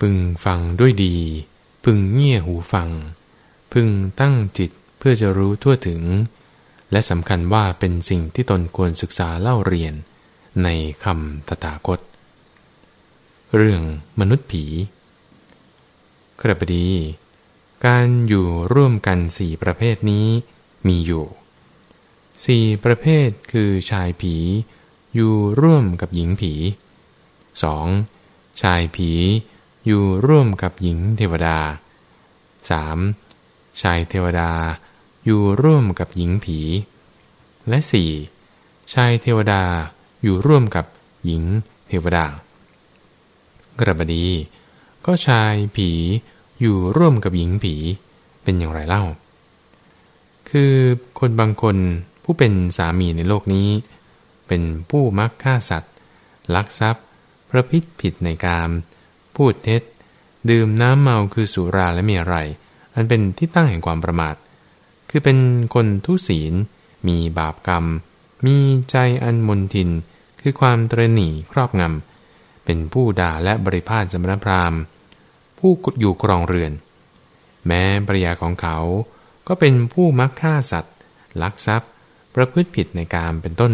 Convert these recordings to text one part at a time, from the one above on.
พึงฟังด้วยดี พึงเงี่ยหูฟัง พึงตั้งจิตเพื่อจะรู้ทั่วถึง และสำคัญว่าเป็นสิ่งที่ตนควรศึกษาเล่าเรียนในคำตถาคต เรื่องมนุษย์ผีครบดี การอยู่ร่วมกันสี่ประเภทนี้มีอยู่สี่ประเภทคือชายผี อยู่ร่วมกับหญิงผี 2. ชายผี อยู่ร่วมกับหญิงเทวดา 3. ชายเทวดา อยู่ร่วมกับหญิงผี และ 4. ชายเทวดาอยู่ร่วมกับหญิงเทวดากระบดี ก็ชายผีอยู่ร่วมกับหญิงผีเป็นอย่างไรเล่า คือคนบางคนผู้เป็นสามีในโลกนี้ เป็นผู้มักฆ่าสัตว์ ลักทรัพย์ ประพฤติผิดในกาม พูดเท็จ ดื่มน้ำเมาคือสุราและมีอะไร อันเป็นที่ตั้งแห่งความประมาท คือเป็นคนทุศีล มีบาปกรรม มีใจอันมนทิน คือความตรณีครอบงำ เป็นผู้ด่าและบริพาทสมณพราหมณ์ ผู้อยู่ครองเรือน แม้ปริยาของเขาก็เป็นผู้มักฆ่าสัตว์ ลักทรัพย์ ประพฤติผิดในกามเป็นต้น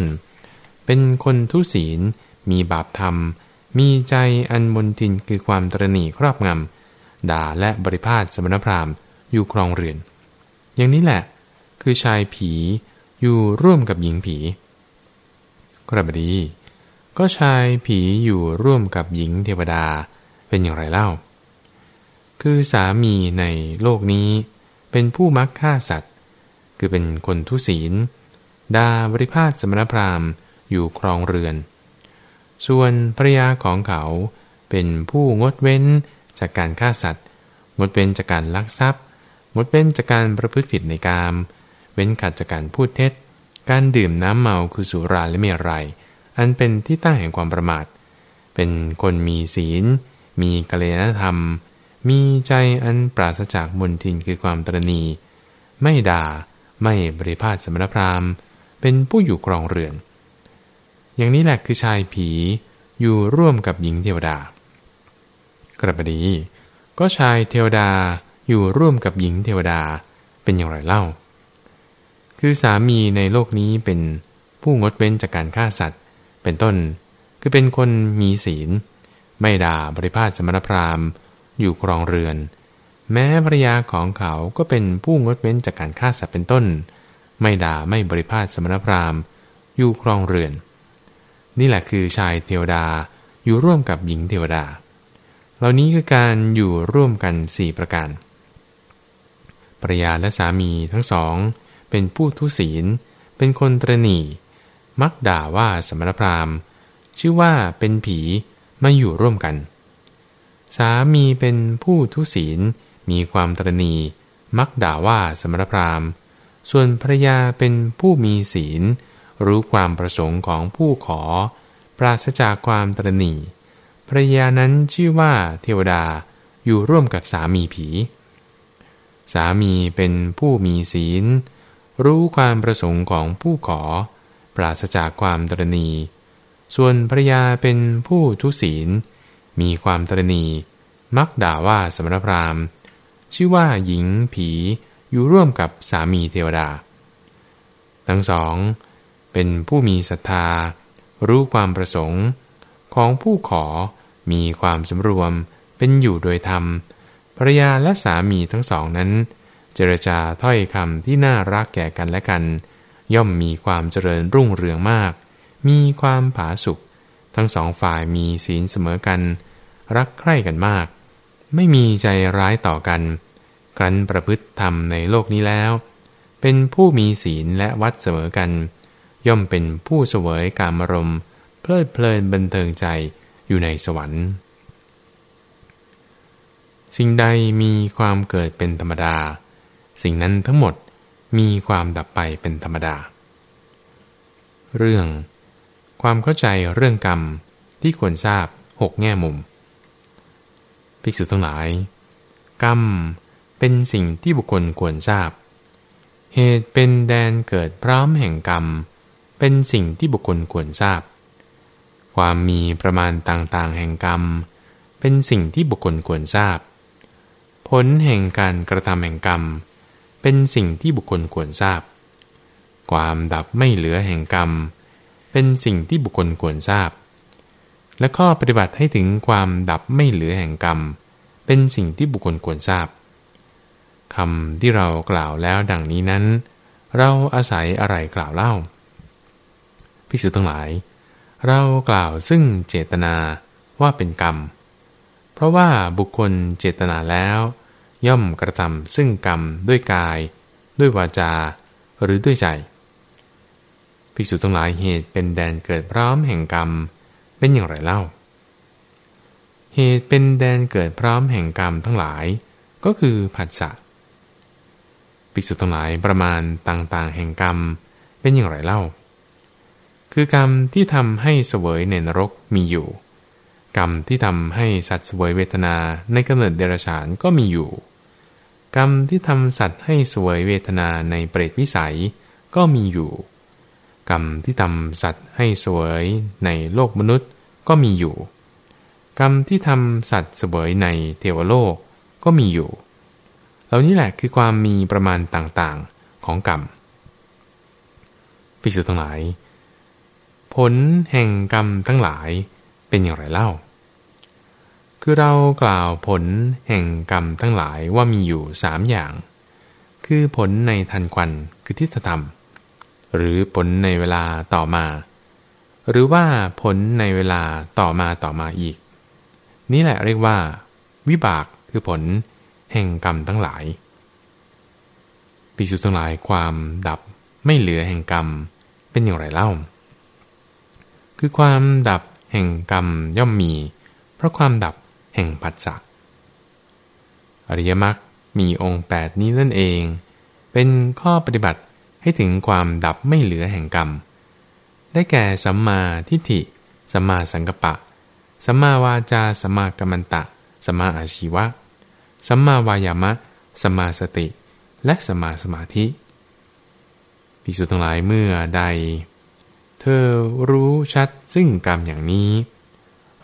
เป็นคนทุศีล มีบาปธรรม มีใจอันมนทินคือความตรณีครอบงำด่าและบริพาทสมณพราหมณ์อยู่ครองเรือน อย่างนี้แหละ คือชายผีอยู่ร่วมกับหญิงผีกระบดี ก็ชายผีอยู่ร่วมกับหญิงเทวดาเป็นอย่างไรเล่า คือสามีในโลกนี้เป็นผู้มักฆ่าสัตว์ คือเป็นคนทุศีลดาบริพาทสมณพราหมณ์อยู่ครองเรือน ส่วนภรยาของเขาเป็นผู้งดเว้นจากการฆ่าสัตว์ งดเว้นจากการลักทรัพย์ งดเว้นจากการประพฤติผิดในกาม เว้นขัดจากการพูดเท็จ การดื่มน้ำเมาคือสุราและเมรัย อันเป็นที่ตั้งแห่งความประมาท เป็นคนมีศีล มีกัลยาณธรรม มีใจอันปราศจากมนทินคือความตรณี ไม่ด่า ไม่บริพาทสมณพราหมณ์ เป็นผู้อยู่ครองเรือน อย่างนี้แหละคือชายผีอยู่ร่วมกับหญิงเทวดา กระบดี ก็ชายเทวดาอยู่ร่วมกับหญิงเทวดาเป็นอย่างไรเล่า คือสามีในโลกนี้เป็นผู้งดเว้นจากการฆ่าสัตว์ เป็นต้น คือเป็นคนมีศีล ไม่ด่าบริพาทสมณพราหมณ์ อยู่ครองเรือน แม้ภรยาของเขาก็เป็นผู้งดเว้นจากการฆ่าสัตว์เป็นต้น ไม่ด่าไม่บริพาทสมณพราหมณ์ อยู่ครองเรือน นี่แหละคือชายเทวดาอยู่ร่วมกับหญิงเทวดา เหล่านี้คือการอยู่ร่วมกันสี่ประการภรรยาและสามีทั้งสอง เป็นผู้ทุศีล เป็นคนตรณีมักด่าว่าสมณพราหมณ์ ชื่อว่าเป็นผีมาอยู่ร่วมกัน สามีเป็นผู้ทุศีล มีความตรณีมักด่าว่าสมณพราหมณ์ ส่วนภรรยาเป็นผู้มีศีล รู้ความประสงค์ของผู้ขอ ปราศจากความตรณีภรรยานั้นชื่อว่าเทวดาอยู่ร่วมกับสามีผี สามีเป็นผู้มีศีล รู้ความประสงค์ของผู้ขอ ปราศจากความตรณี ส่วนภรรยาเป็นผู้ทุศีล มีความตรณีมักด่าว่าสมณพราหมณ์ ชื่อว่าหญิงผีอยู่ร่วมกับสามีเทวดา ทั้งสอง เป็นผู้มีศรัทธา รู้ความประสงค์ ของผู้ขอมีความสำรวม เป็นอยู่โดยธรรมภรรยาและสามีทั้งสองนั้น เจรจาถ้อยคำที่น่ารักแก่กันและกัน ย่อมมีความเจริญรุ่งเรืองมาก มีความผาสุกทั้งสองฝ่ายมีศีลเสมอกัน รักใคร่กันมาก ไม่มีใจร้ายต่อกัน ครั้นประพฤติธรรมในโลกนี้แล้ว เป็นผู้มีศีลและวัดเสมอกัน ย่อมเป็นผู้เสวยกามรมเพลิดเพลินบันเทิงใจอยู่ในสวรรค์ สิ่งใดมีความเกิดเป็นธรรมดา สิ่งนั้นทั้งหมดมีความดับไปเป็นธรรมดา เรื่อง ความเข้าใจเรื่องกรรมที่ควรทราบหกแง่มุม ภิกษุทั้งหลาย กรรมเป็นสิ่งที่บุคคลควรทราบ เหตุเป็นแดนเกิดพร้อมแห่งกรรม เป็นสิ่งที่บุคคลควรทราบ ความมีประมาณต่างๆ แห่งกรรม เป็นสิ่งที่บุคคลควรทราบ ผลแห่งการกระทำแห่งกรรม เป็นสิ่งที่บุคคลควรทราบ ความดับไม่เหลือแห่งกรรม เป็นสิ่งที่บุคคลควรทราบ และข้อปฏิบัติให้ถึงความดับไม่เหลือแห่งกรรม เป็นสิ่งที่บุคคลควรทราบคำที่เรากล่าวแล้วดังนี้นั้น เราอาศัยอะไรกล่าวเล่า ภิกษุทั้งหลาย เรากล่าวซึ่งเจตนาว่าเป็นกรรม เพราะว่าบุคคลเจตนาแล้ว ย่อมกระทำซึ่งกรรมด้วยกาย ด้วยวาจา หรือด้วยใจ ภิกษุทั้งหลายเหตุเป็นแดนเกิดพร้อมแห่งกรรม เป็นอย่างไรเล่า เหตุเป็นแดนเกิดพร้อมแห่งกรรมทั้งหลาย ก็คือผัสสะภิกษุทั้งหลายประมาณต่างๆ แห่งกรรม เป็นอย่างไรเล่า คือกรรมที่ทำให้เสวยในนรกมีอยู่ กรรมที่ทำให้สัตว์เสวยเวทนาในกำเนิดเดรัจฉานก็มีอยู่ กรรมที่ทำสัตว์ให้เสวยเวทนาในเปรตวิสัยก็มีอยู่ กรรมที่ทำสัตว์ให้เสวยในโลกมนุษย์ก็มีอยู่ กรรมที่ทำสัตว์เสวยในเทวโลกก็มีอยู่ เหล่านี้แหละคือความมีประมาณต่างๆของกรรมภิกษุทั้งหลาย ผลแห่งกรรมทั้งหลายเป็นอย่างไรเล่า คือเรากล่าวผลแห่งกรรมทั้งหลายว่ามีอยู่สามอย่าง คือผลในทันควันคือทิฏฐธรรม หรือผลในเวลาต่อมา หรือว่าผลในเวลาต่อมาต่อมาอีก นี่แหละเรียกว่า วิบากคือผลแห่งกรรมทั้งหลายปิสุทั้งหลายความดับไม่เหลือแห่งกรรมเป็นอย่างไรเล่า คือความดับแห่งกรรมย่อมมี เพราะความดับแห่งปัจจักอริยมรรคมีองค์ 8 นี้นั่นเอง เป็นข้อปฏิบัติให้ถึงความดับไม่เหลือแห่งกรรม ได้แก่สัมมาทิฏฐิ สัมมาสังกัปปะ สัมมาวาจา สัมมากัมมันตะ สัมมาอาชีวะ สัมมาวายามะ สัมมาสติ และสัมมาสมาธิภิกษุทั้งหลายเมื่อใด เธอรู้ชัดซึ่งกรรมอย่างนี้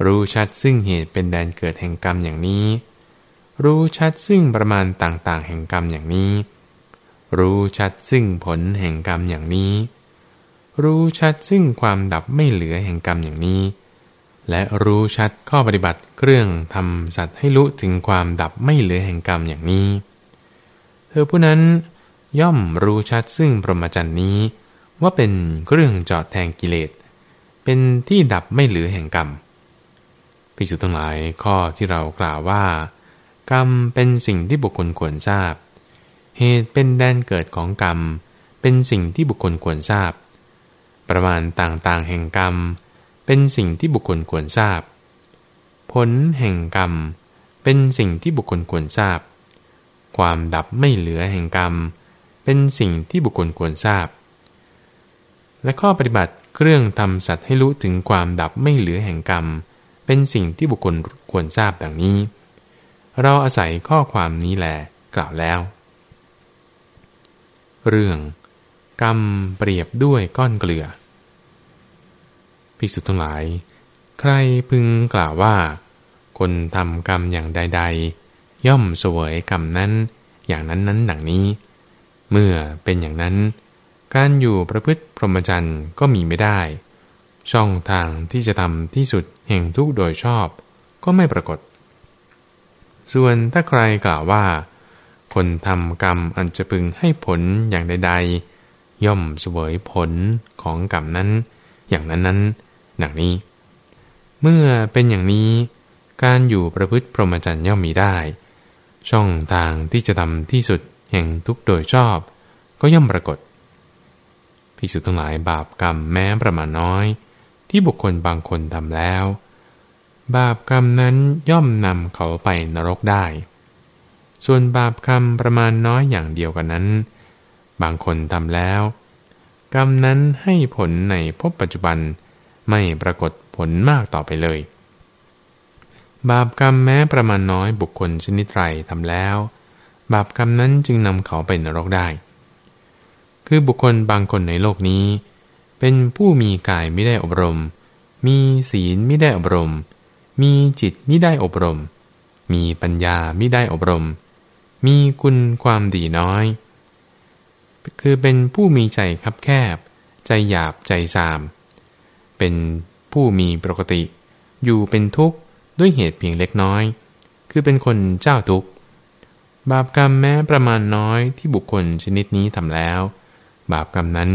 รู้ชัดซึ่งเหตุเป็นแดนเกิดแห่งกรรมอย่างนี้ รู้ชัดซึ่งประมาณต่างๆ แห่งกรรมอย่างนี้ รู้ชัดซึ่งผลแห่งกรรมอย่างนี้ รู้ชัดซึ่งความดับไม่เหลือแห่งกรรมอย่างนี้ และรู้ชัดข้อปฏิบัติเครื่องทำสัตว์ให้รู้ถึงความดับไม่เหลือแห่งกรรมอย่างนี้ เธอผู้นั้นย่อมรู้ชัดซึ่งพรหมจรรย์นี้ ว่าเป็นเครื่องเจาะแทงกิเลส เป็นที่ดับไม่เหลือแห่งกรรมภิกษุทั้งหลายข้อที่เรากล่าวว่า กรรมเป็นสิ่งที่บุคคลควรทราบ เหตุเป็นแดนเกิดของกรรม เป็นสิ่งที่บุคคลควรทราบ ประมาณต่างๆแห่งกรรม เป็นสิ่งที่บุคคลควรทราบ ผลแห่งกรรม เป็นสิ่งที่บุคคลควรทราบ ความดับไม่เหลือแห่งกรรม เป็นสิ่งที่บุคคลควรทราบ และข้อปฏิบัติเครื่องทำสัตว์ให้รู้ถึงความดับไม่เหลือแห่งกรรม เป็นสิ่งที่บุคคลควรทราบดังนี้ เราอาศัยข้อความนี้แหละกล่าวแล้ว เรื่อง กรรมเปรียบด้วยก้อนเกลือภิกษุทั้งหลาย ใครพึงกล่าวว่า คนทำกรรมอย่างใด ๆ ย่อมสวยกรรมนั้น อย่างนั้นนั้นดังนี้ เมื่อเป็นอย่างนั้น การอยู่ประพฤติพรหมจรรย์ก็มีไม่ได้ ช่องทางที่จะทำที่สุดแห่งทุกโดยชอบ ก็ไม่ปรากฏ ส่วนถ้าใครกล่าวว่า คนทำกรรมอันจะพึงให้ผลอย่างใด ๆ ย่อมสวยผลของกรรมนั้น อย่างนั้นนั้นดังนี้ เมื่อเป็นอย่างนี้การอยู่ประพฤติพรหมจรรย์ย่อมมีได้ ช่องทางที่จะทำที่สุดแห่งทุกโดยชอบ ก็ย่อมปรากฏ ภิกษุทั้งหลายบาปกรรมแม้ประมาณน้อย ที่บุคคลบางคนทำแล้ว บาปกรรมนั้นย่อมนำเขาไปนรกได้ ส่วนบาปกรรมประมาณน้อยอย่างเดียวกันนั้น บางคนทำแล้ว กรรมนั้นให้ผลในภพปัจจุบันไม่ปรากฏผลมากต่อไปเลย บาปกรรมแม้ประมาณน้อยบุคคลชนิดไรทำแล้ว บาปกรรมนั้นจึงนำเขาไปนรกได้ คือบุคคลบางคนในโลกนี้ เป็นผู้มีกายไม่ได้อบรม มีศีลไม่ได้อบรม มีจิตไม่ได้อบรม มีปัญญาไม่ได้อบรม มีคุณความดีน้อย คือเป็นผู้มีใจคับแคบ ใจหยาบใจสาม เป็นผู้มีปกติ อยู่เป็นทุกข์ด้วยเหตุเพียงเล็กน้อย คือเป็นคนเจ้าทุกข์บาปกรรมแม้ประมาณน้อยที่บุคคลชนิดนี้ทำแล้ว บาปกรรมนั้น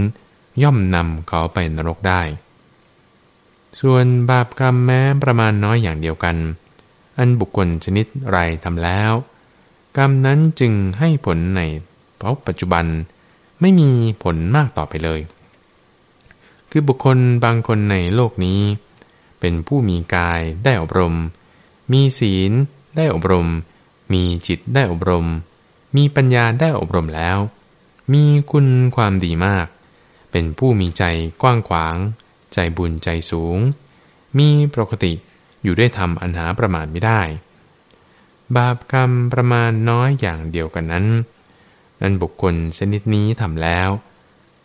ย่อมนำเขาไปนรกได้ ส่วนบาปกรรมแม้ประมาณน้อยอย่างเดียวกัน อันบุคคลชนิดไรทำแล้ว กรรมนั้นจึงให้ผลในพบปัจจุบันไม่มีผลมากต่อไปเลย คือบุคคลบางคนในโลกนี้ เป็นผู้มีกายได้อบรม มีศีลได้อบรม มีจิตได้อบรม มีปัญญาได้อบรมแล้ว มีคุณความดีมาก เป็นผู้มีใจกว้างขวาง ใจบุญใจสูง มีปกติอยู่ด้ทำอันหาประมาณไม่ได้ บาปกรรมประมาณน้อยอย่างเดียวกันนั้น นั้นบุคคลชนิดนี้ทำแล้ว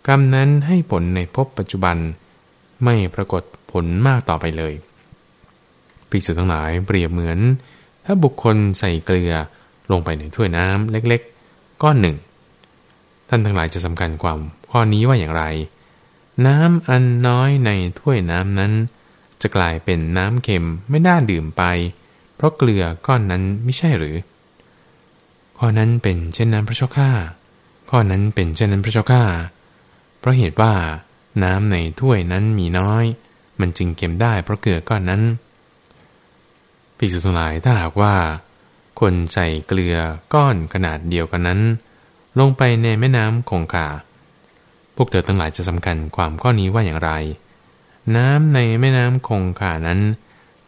กรรมนั้นให้ผลในภพปัจจุบัน ไม่ปรากฏผลมากต่อไปเลยภิกษุทั้งหลายเปรียบเหมือน ถ้าบุคคลใส่เกลือลงไปในถ้วยน้ำเล็กๆ ก้อนหนึ่ง ท่านทั้งหลายจะสำคัญความข้อนี้ว่าอย่างไร น้ำอันน้อยในถ้วยน้ำนั้น จะกลายเป็นน้ำเค็มไม่น่าดื่มไป เพราะเกลือก้อนนั้นไม่ใช่หรือ ข้อนั้นเป็นเช่นนั้นพระเจ้าข้าข้อนั้นเป็นเช่นนั้นพระเจ้าข้าเพราะเหตุว่า น้ำในถ้วยนั้นมีน้อย มันจึงเค็มได้เพราะเกลือก้อนนั้นภิกษุทั้งหลายถ้าหากว่า คนใส่เกลือก้อนขนาดเดียวกันนั้น ลงไปในแม่น้ำคงคา พวกเธอทั้งหลายจะสำคัญความข้อนี้ว่าอย่างไร น้ำในแม่น้ำคงคานั้น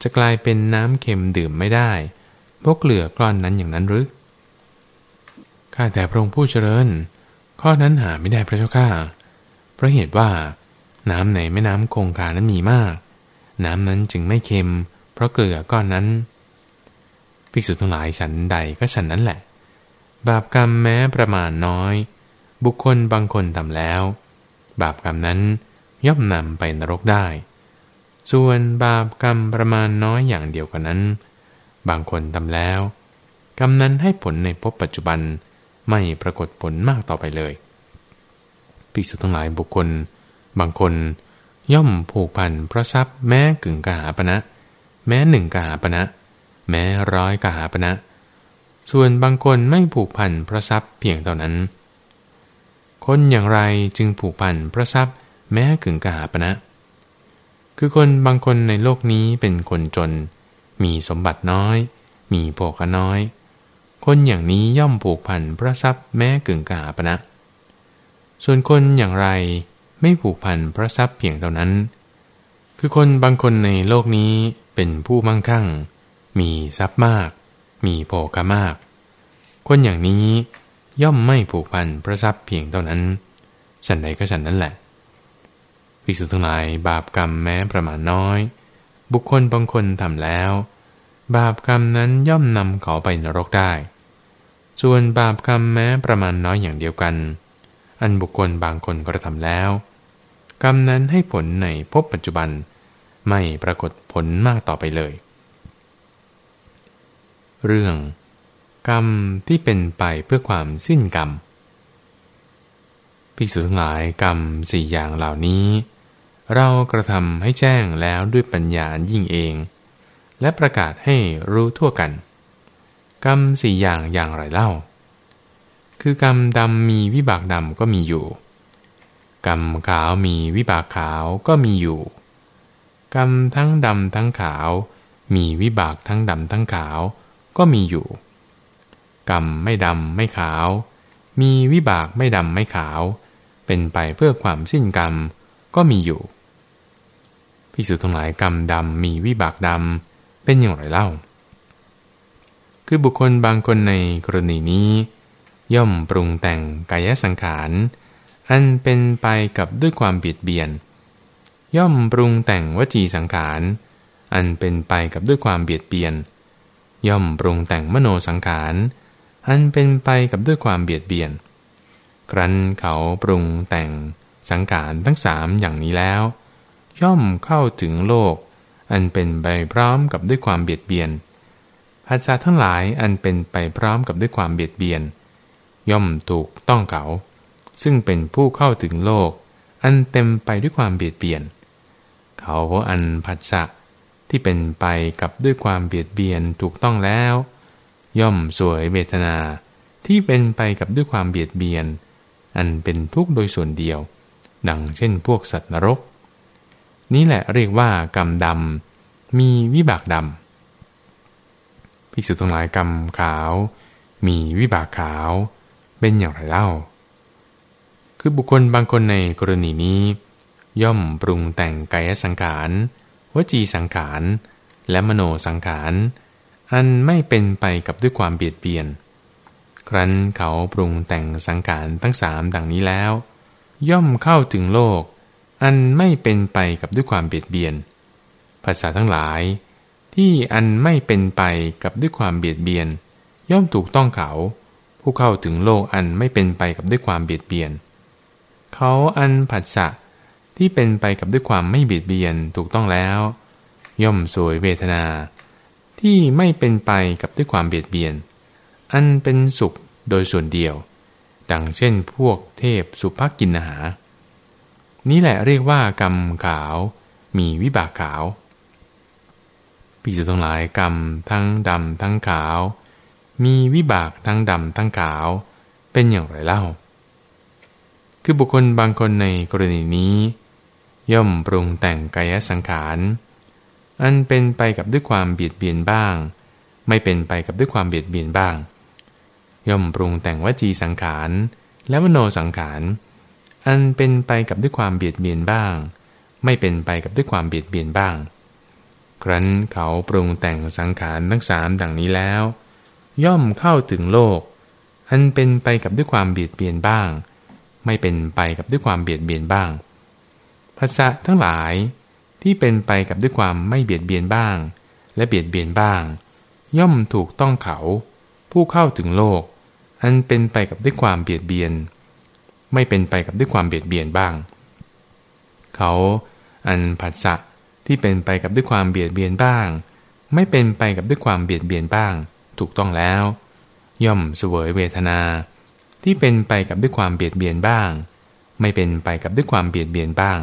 จะกลายเป็นน้ำเค็มดื่มไม่ได้เพราะเกลือก้อนนั้นอย่างนั้นหรือ ข้าแต่พระองค์ผู้เจริญ ข้อนั้นหาไม่ได้พระเจ้าข้า เพราะเหตุว่า น้ำในแม่น้ำคงคานั้นมีมาก น้ำนั้นจึงไม่เค็ม เพราะเกลือก้อนนั้น ภิกษุทั้งหลายฉันใดก็ฉันนั้นแหละ บาปกรรมแม้ประมาณน้อย บุคคลบางคนทำแล้ว บาปกรรมนั้นย่อมนำไปนรกได้ ส่วนบาปกรรมประมาณน้อยอย่างเดียวกันนั้น บางคนทำแล้ว กรรมนั้นให้ผลในภพปัจจุบันไม่ปรากฏผลมากต่อไปเลยภิกษุทั้งหลายบุคคล บางคนย่อมผูกพันพระทรัพย์แม้กึ่งกหาปณะแม้หนึ่งกหาปณะแม้ร้อยกหาปณะ ส่วนบางคนไม่ผูกพันพระทรัพย์เพียงเท่านั้น คนอย่างไรจึงผูกพันพระทรัพย์แม้กึ่งกหาปณะคือคนบางคนในโลกนี้เป็นคนจน มีสมบัติน้อย มีโภคน้อย คนอย่างนี้ย่อมผูกพันพระทรัพย์แม้กึ่งกหาปณะส่วนคนอย่างไรไม่ผูกพันพระทรัพย์เพียงเท่านั้น คือคนบางคนในโลกนี้เป็นผู้มั่งคั่ง มีทรัพย์มาก มีโภคมาก คนอย่างนี้ย่อมไม่ผูกพันพระทรัพย์เพียงเท่านั้นฉันใดก็ฉันนั้นแหละภิกษุทั้งหลายบาปกรรมแม้ประมาณน้อย บุคคลบางคนทำแล้ว บาปกรรมนั้นย่อมนำเขาไปนรกได้ ส่วนบาปกรรมแม้ประมาณน้อยอย่างเดียวกัน อันบุคคลบางคนกระทำแล้ว กรรมนั้นให้ผลในภพปัจจุบัน ไม่ปรากฏผลมากต่อไปเลย เรื่อง กรรมที่เป็นไปเพื่อความสิ้นกรรมภิกษุทั้งหลายกรรมสี่อย่างเหล่านี้ เรากระทำให้แจ้งแล้วด้วยปัญญายิ่งเอง และประกาศให้รู้ทั่วกัน กรรมสี่อย่างอย่างไรเล่า คือกรรมดำมีวิบากดำก็มีอยู่ กรรมขาวมีวิบากขาวก็มีอยู่ กรรมทั้งดำทั้งขาว มีวิบากทั้งดำทั้งขาว ก็มีอยู่ กรรมไม่ดำไม่ขาว มีวิบากไม่ดำไม่ขาว เป็นไปเพื่อความสิ้นกรรมก็มีอยู่พิสุทั้งหลายกรรมดำมีวิบากดำเป็นอย่างไรเล่า คือบุคคลบางคนในกรณีนี้ ย่อมปรุงแต่งกายสังขาร อันเป็นไปกับด้วยความเบียดเบียน ย่อมปรุงแต่งวจีสังขาร อันเป็นไปกับด้วยความเบียดเบียน ย่อมปรุงแต่งมโนสังขาร อันเป็นไปกับด้วยความเบียดเบียน ครั้นเขาปรุงแต่งสังขารทั้งสามอย่างนี้แล้ว ย่อมเข้าถึงโลก อันเป็นไปพร้อมกับด้วยความเบียดเบียนภาษาทั้งหลายอันเป็นไปพร้อมกับด้วยความเบียดเบียน ย่อมถูกต้องเขา ซึ่งเป็นผู้เข้าถึงโลก อันเต็มไปด้วยความเบียดเบียน เขาอันผัสสะ ที่เป็นไปกับด้วยความเบียดเบียนถูกต้องแล้ว ย่อมสวยเวทนาที่เป็นไปกับด้วยความเบียดเบียน อันเป็นทุกข์โดยส่วนเดียว ดังเช่นพวกสัตว์นรก นี้แหละเรียกว่ากรรมดำมีวิบากดำภิกษุทั้งหลายกรรมขาว มีวิบากขาว เป็นอย่างไรเล่า คือบุคคลบางคนในกรณีนี้ ย่อมปรุงแต่งกายสังขาร วจีสังขาร และมโนสังขาร อันไม่เป็นไปกับด้วยความเบียดเบียน ครั้นเขาปรุงแต่งสังขารทั้งสามดังนี้แล้ว ย่อมเข้าถึงโลก อันไม่เป็นไปกับด้วยความเบียดเบียน ภาษาทั้งหลาย ที่อันไม่เป็นไปกับด้วยความเบียดเบียน ย่อมถูกต้องเขา ผู้เข้าถึงโลกอันไม่เป็นไปกับด้วยความเบียดเบียน เขาอันผัสสะ ที่เป็นไปกับด้วยความไม่เบียดเบียนถูกต้องแล้ว ย่อมสวยเวทนา ที่ไม่เป็นไปกับด้วยความเบียดเบียน อันเป็นสุขโดยส่วนเดียว ดังเช่นพวกเทพสุภกินหา นี้แหละเรียกว่ากรรมขาว มีวิบากขาวภิกษุทั้งหลายกรรมทั้งดำทั้งขาว มีวิบากทั้งดำทั้งขาว เป็นอย่างไรเล่า คือบุคคลบางคนในกรณีนี้ ย่อมปรุงแต่งกายสังขาร อันเป็นไปกับด้วยความเบียดเบียนบ้าง ไม่เป็นไปกับด้วยความเบียดเบียนบ้าง ย่อมปรุงแต่งวจีสังขาร และมโนสังขาร อันเป็นไปกับด้วยความเบียดเบียนบ้าง ไม่เป็นไปกับด้วยความเบียดเบียนบ้าง ครั้นเขาปรุงแต่งสังขารทั้งสามดังนี้แล้ว ย่อมเข้าถึงโลก อันเป็นไปกับด้วยความเบียดเบียนบ้าง ไม่เป็นไปกับด้วยความเบียดเบียนบ้าง ภาษาทั้งหลายที่เป็นไปกับด้วยความไม่เบียดเบียนบ้าง และเบียดเบียนบ้าง ย่อมถูกต้องเขา ผู้เข้าถึงโลก อันเป็นไปกับด้วยความเบียดเบียน ไม่เป็นไปกับด้วยความเบียดเบียนบ้าง เขาอันผัสสะที่เป็นไปกับด้วยความเบียดเบียนบ้าง ไม่เป็นไปกับด้วยความเบียดเบียนบ้าง ถูกต้องแล้ว ย่อมเสวยเวทนา ที่เป็นไปกับด้วยความเบียดเบียนบ้าง ไม่เป็นไปกับด้วยความเบียดเบียนบ้าง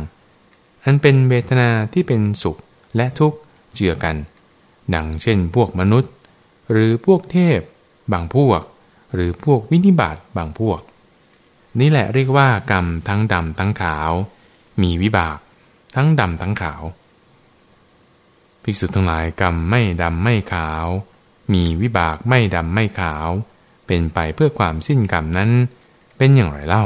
อันเป็นเวทนาที่เป็นสุขและทุกข์เจือกัน ดังเช่นพวกมนุษย์ หรือพวกเทพ บางพวก หรือพวกวินิบาตบางพวก นี่แหละเรียกว่ากรรมทั้งดำทั้งขาว มีวิบาก ทั้งดำทั้งขาว ภิกษุทั้งหลายกรรมไม่ดำไม่ขาว มีวิบากไม่ดำไม่ขาว เป็นไปเพื่อความสิ้นกรรมนั้น เป็นอย่างไรเล่า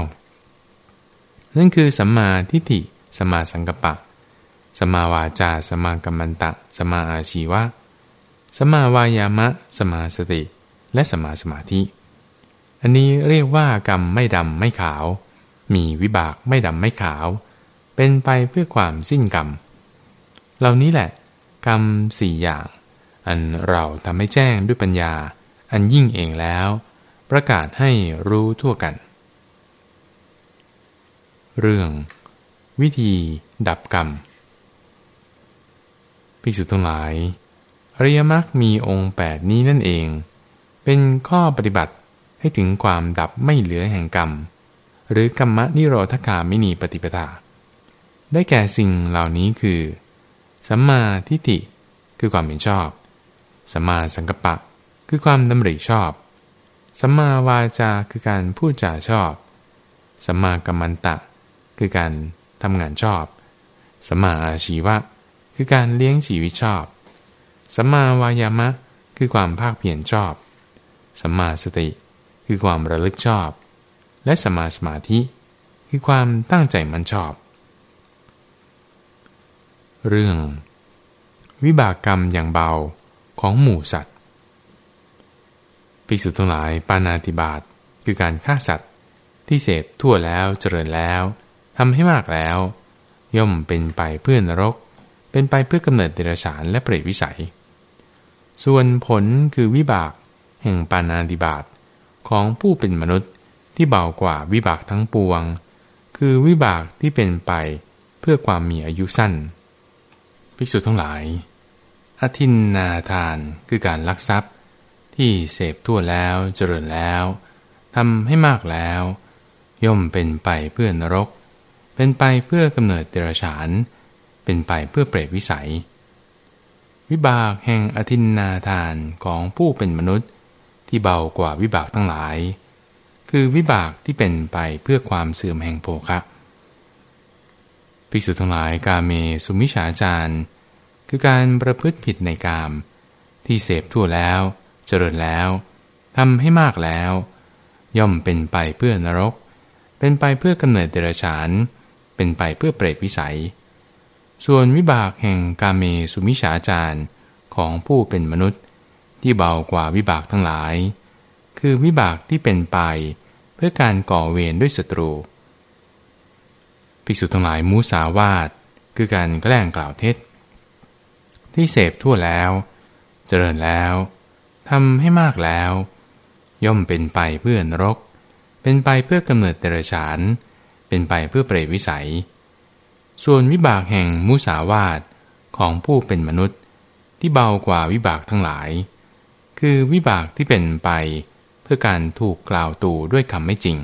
นั่นคือสัมมาทิฏฐิ สมมาสังกปะ สมมาวาจาสมมากัมมันตะ สมมาอาชีวะสมมาวายามะ สมมาสติ และสมมาสมาธิ อันนี้เรียกว่ากรรมไม่ดำไม่ขาว มีวิบากไม่ดำไม่ขาว เป็นไปเพื่อความสิ้นกรรม เหล่านี้แหละ กรรมสี่อย่าง อันเราทำให้แจ้งด้วยปัญญา อันยิ่งเองแล้ว ประกาศให้รู้ทั่วกัน เรื่อง วิธีดับกรรมภิกษุทั้งหลายอริยมรรคมีองค์แปดนี้นั่นเอง เป็นข้อปฏิบัติให้ถึงความดับไม่เหลือแห่งกรรม หรือกรรมนิโรธคามินีปฏิปทา ได้แก่สิ่งเหล่านี้คือ สัมมาทิฏฐิคือความเห็นชอบ สัมมาสังกัปปะ คือความดำริชอบ สัมมาวาจาคือการพูดจาชอบ สัมมากัมมันตะ คือการ ทำงานชอบสัมมาอาชีวะ คือการเลี้ยงชีวิตชอบสัมมาวายามะ คือความภาคเพียรชอบสัมมาสติ คือความระลึกชอบ และสัมมาสมาธิ คือความตั้งใจมันชอบ เรื่อง วิบากกรรมอย่างเบาของหมู่สัตว์ภิกษุทั้งหลายปานาติบาตคือการฆ่าสัตว์ที่เสพทั่วแล้วเจริญแล้ว ทำให้มากแล้ว ย่อมเป็นไปเพื่อนรก เป็นไปเพื่อกำเนิดเดรัจฉานและเปรตวิสัย ส่วนผลคือวิบากแห่งปานาติบาตของผู้เป็นมนุษย์ที่เบากว่าวิบากทั้งปวง คือวิบากที่เป็นไปเพื่อความมีอายุสั้น ภิกษุทั้งหลาย อธินนาทานคือการลักทรัพย์ ที่เสพทั่วแล้วเจริญแล้วทำให้มากแล้ว ย่อมเป็นไปเพื่อนรก เป็นไปเพื่อกำเนิดเดรัจฉาน เป็นไปเพื่อเปรตวิสัย วิบากแห่งอธินนาทานของผู้เป็นมนุษย์ ที่เบากว่าวิบากทั้งหลาย คือวิบากที่เป็นไปเพื่อความเสื่อมแห่งโภคะภิกษุทั้งหลายกาเมสุมิชาจารคือการประพฤติผิดในกาม ที่เสพทั่วแล้ว เจริญแล้วทำให้มากแล้ว ย่อมเป็นไปเพื่อนรก เป็นไปเพื่อกำเนิดเดรัจฉาน เป็นไปเพื่อเปรตวิสัย ส่วนวิบากแห่งกาเมสุมิชาจารของผู้เป็นมนุษย์ ที่เบากว่าวิบากทั้งหลาย คือวิบากที่เป็นไปเพื่อการก่อเวรด้วยศัตรู ภิกษุทั้งหลายมูสาวาทคือการแกล้งกล่าวเท็จ ที่เสพทั่วแล้ว เจริญแล้วทำให้มากแล้ว ย่อมเป็นไปเพื่อนรก เป็นไปเพื่อกำเนิดเดรัจฉาน เป็นไปเพื่อเปรตวิสัย ส่วนวิบากแห่งมุสาวาทของผู้เป็นมนุษย์ที่เบากว่าวิบากทั้งหลาย คือวิบากที่เป็นไปเพื่อการถูกกล่าวตู่ด้วยคำไม่จริง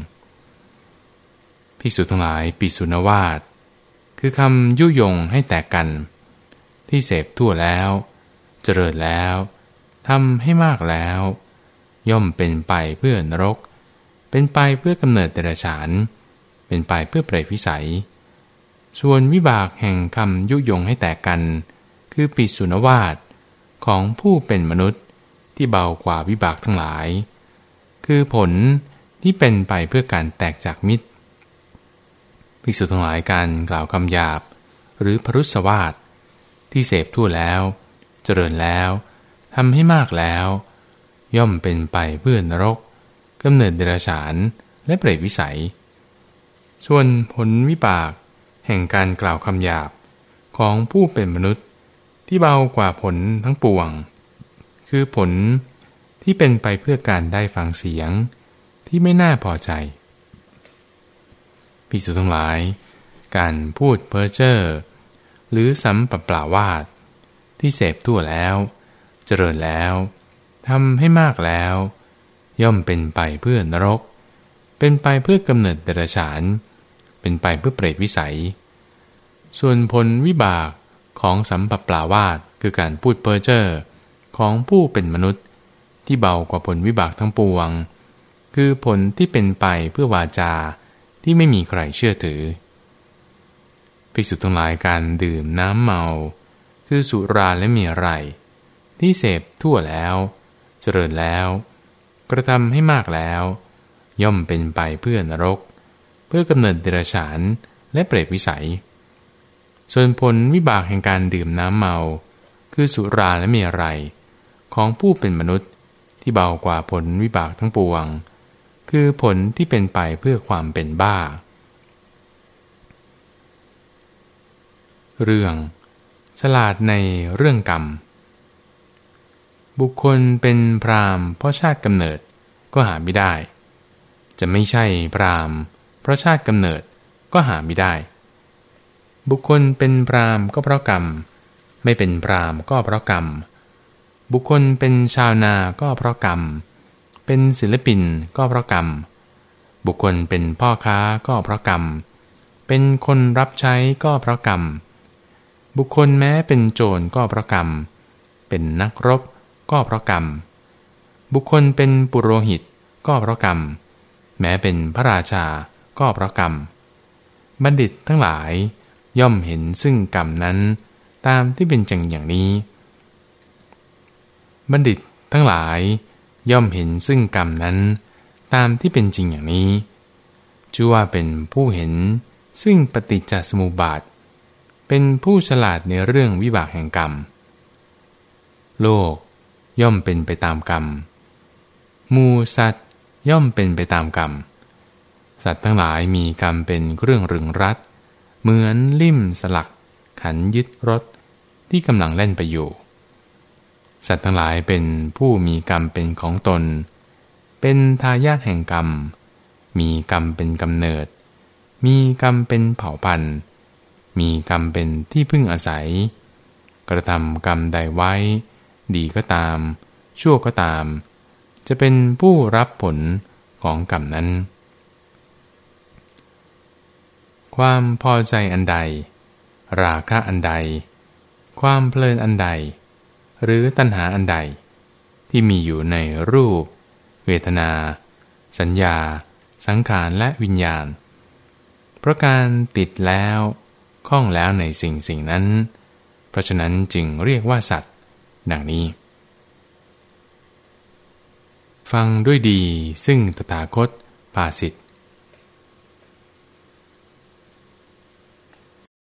ภิกษุทั้งหลายปิสุนวาสคือคำยุยงให้แตกกัน ที่เสพทั่วแล้ว เจริญแล้วทำให้มากแล้ว ย่อมเป็นไปเพื่อนรก เป็นไปเพื่อกำเนิดเดรัจฉาน เป็นไปเพื่อเปรตวิสัย ส่วนวิบากแห่งคำยุยงให้แตกกัน คือปิสุนวาสของผู้เป็นมนุษย์ที่เบากว่าวิบากทั้งหลาย คือผลที่เป็นไปเพื่อการแตกจากมิตรภิกษุทั้งหลายการกล่าวคำหยาบ หรือพรุษวาทที่เสพทั่วแล้ว เจริญแล้วทำให้มากแล้ว ย่อมเป็นไปเพื่อนรกกำเนิดเดรัจฉานและเปรตวิสัย ส่วนผลวิบาก แห่งการกล่าวคำหยาบของผู้เป็นมนุษย์ที่เบากว่าผลทั้งปวง คือผลที่เป็นไปเพื่อการได้ฟังเสียงที่ไม่น่าพอใจพิสุทั้งหลาย การพูดเพ้อเจ้อหรือสัมปปลาวาดที่เสพทั่วแล้ว เจริญแล้วทำให้มากแล้ว ย่อมเป็นไปเพื่อนรก เป็นไปเพื่อกำเนิดเดรัจฉาน เป็นไปเพื่อเปรตวิสัย ส่วนผลวิบากของสัมปปลาวาดคือการพูดเพ้อเจ้อของผู้เป็นมนุษย์ ที่เบากว่าผลวิบากทั้งปวง คือผลที่เป็นไปเพื่อวาจาที่ไม่มีใครเชื่อถือภิกษุทั้งหลายการดื่มน้ำเมา คือสุราและมีอะไร ที่เสพทั่วแล้ว เจริญแล้ว กระทำให้มากแล้ว ย่อมเป็นไปเพื่อนรก เพื่อกำเนิดเดรัจฉานและเปรตวิสัย ส่วนผลวิบากแห่งการดื่มน้ำเมา คือสุราและมีไรของผู้เป็นมนุษย์ที่เบากว่าผลวิบากทั้งปวง คือผลที่เป็นไปเพื่อความเป็นบ้า เรื่องฉลาดในเรื่องกรรม บุคคลเป็นพรามเพราะชาติกำเนิดก็หาไม่ได้ จะไม่ใช่พรามเราะชาติกำเนิดก็หาไม่ได้ บุคคลเป็นพรามก็เพราะกรรม ไม่เป็นพรามก็เพราะกรรม บุคคลเป็นชาวนาก็เพราะกรรม เป็นศิลปินก็เพราะกรรม บุคคลเป็นพ่อค้าก็เพราะกรรม เป็นคนรับใช้ก็เพราะกรรม บุคคลแม้เป็นโจรก็เพราะกรรม เป็นนักรบก็เพราะกรรม บุคคลเป็นปุโรหิตก็เพราะกรรม แม้เป็นพระราชา ก็เพราะกรรม บัณฑิตทั้งหลายย่อมเห็นซึ่งกรรมนั้นตามที่เป็นจังอย่างนี้ บัณฑิตทั้งหลายย่อมเห็นซึ่งกรรมนั้น ตามที่เป็นจริงอย่างนี้ชื่อว่าเป็นผู้เห็นซึ่งปฏิจจสมุปบาท เป็นผู้ฉลาดในเรื่องวิบากแห่งกรรม โลกย่อมเป็นไปตามกรรมมูสัตย่อมเป็นไปตามกรรม สัตว์ทั้งหลายมีกรรมเป็นเครื่องรึงรัดเหมือนลิ่มสลัก ขันยึดรถที่กำลังเล่นไปอยู่ สัตว์ทั้งหลายเป็นผู้มีกรรมเป็นของตน เป็นทายาทแห่งกรรม มีกรรมเป็นกำเนิด มีกรรมเป็นเผ่าพันธุ์ มีกรรมเป็นที่พึ่งอาศัย กระทำกรรมใดไว้ ดีก็ตาม ชั่วก็ตาม จะเป็นผู้รับผลของกรรมนั้น ความพอใจอันใด ราคะอันใด ความเพลินอันใด หรือตัณหาอันใด ที่มีอยู่ในรูป เวทนา สัญญา สังขารและวิญญาณ เพราะการติดแล้วคล้องแล้วในสิ่งสิ่งนั้น เพราะฉะนั้นจึงเรียกว่าสัตว์ ดังนี้ ฟังด้วยดีซึ่งตถาคตภาสิทธ